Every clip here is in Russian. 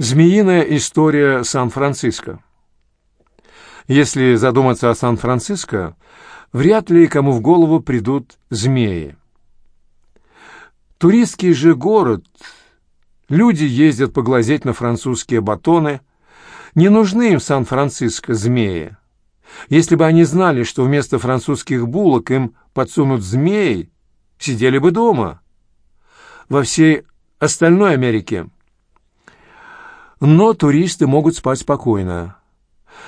Змеиная история Сан-Франциско. Если задуматься о Сан-Франциско, вряд ли кому в голову придут змеи. Туристский же город, люди ездят поглазеть на французские батоны, не нужны им в Сан-Франциско змеи. Если бы они знали, что вместо французских булок им подсунут змеи, сидели бы дома. Во всей остальной Америке но туристы могут спать спокойно.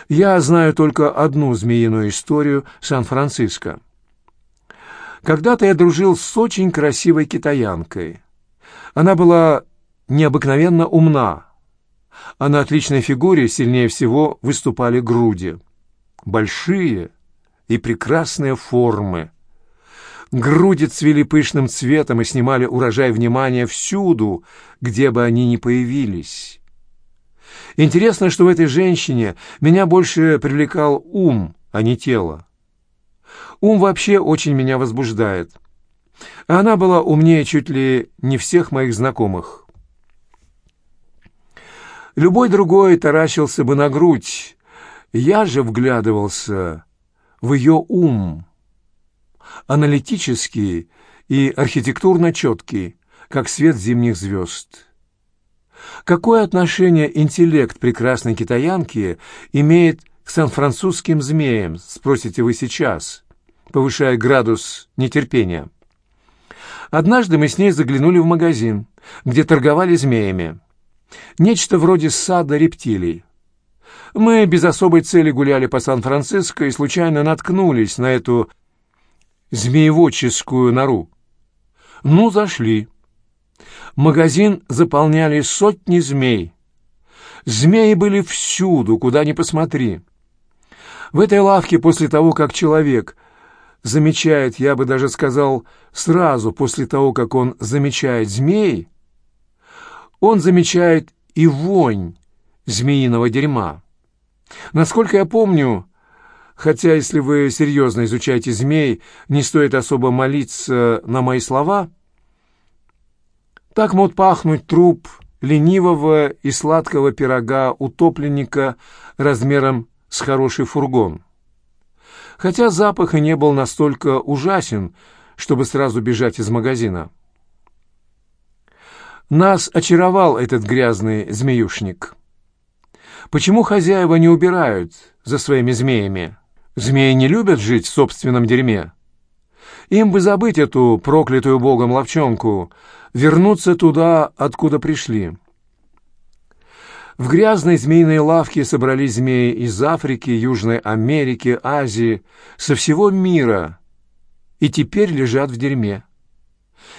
Я знаю только одну змеиную историю Сан-Франциско. Когда-то я дружил с очень красивой китаянкой. Она была необыкновенно умна, а на отличной фигуре сильнее всего выступали груди. Большие и прекрасные формы. Груди цвели пышным цветом и снимали урожай внимания всюду, где бы они ни появились. Интересно, что в этой женщине меня больше привлекал ум, а не тело. Ум вообще очень меня возбуждает. А она была умнее чуть ли не всех моих знакомых. Любой другой таращился бы на грудь. Я же вглядывался в ее ум. Аналитический и архитектурно четкий, как свет зимних звезд. Какое отношение интеллект прекрасной китаянки имеет к сан-французским змеям, спросите вы сейчас, повышая градус нетерпения. Однажды мы с ней заглянули в магазин, где торговали змеями. Нечто вроде сада рептилий. Мы без особой цели гуляли по Сан-Франциско и случайно наткнулись на эту змееводческую нору. Ну, зашли. Магазин заполняли сотни змей. Змеи были всюду, куда ни посмотри. В этой лавке после того, как человек замечает, я бы даже сказал, сразу после того, как он замечает змей, он замечает и вонь змеиного дерьма. Насколько я помню, хотя если вы серьезно изучаете змей, не стоит особо молиться на мои слова — так мог пахнуть труп ленивого и сладкого пирога утопленника размером с хороший фургон. Хотя запах и не был настолько ужасен, чтобы сразу бежать из магазина. Нас очаровал этот грязный змеюшник. Почему хозяева не убирают за своими змеями? Змеи не любят жить в собственном дерьме. Им бы забыть эту проклятую богом ловчонку, вернуться туда, откуда пришли. В грязной змеиной лавке собрались змеи из Африки, Южной Америки, Азии, со всего мира, и теперь лежат в дерьме.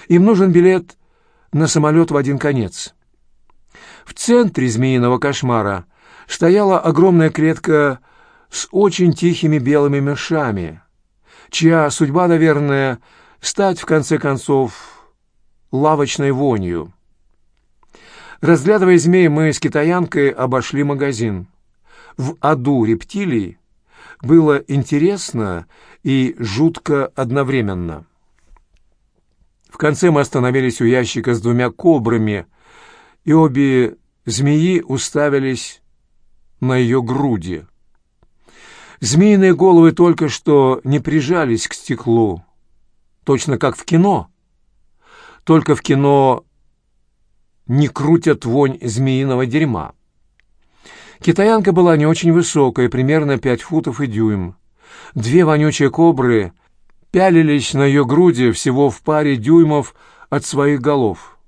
Им нужен билет на самолет в один конец. В центре змеиного кошмара стояла огромная клетка с очень тихими белыми мышами, чья судьба, наверное, стать, в конце концов, лавочной вонью. Разглядывая змей, мы с китаянкой обошли магазин. В аду рептилий было интересно и жутко одновременно. В конце мы остановились у ящика с двумя кобрами, и обе змеи уставились на ее груди. Змеиные головы только что не прижались к стеклу, точно как в кино. Только в кино не крутят вонь змеиного дерьма. Китаянка была не очень высокая, примерно пять футов и дюйм. Две вонючие кобры пялились на ее груди всего в паре дюймов от своих голов.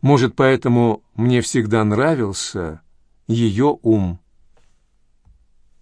Может, поэтому мне всегда нравился ее ум.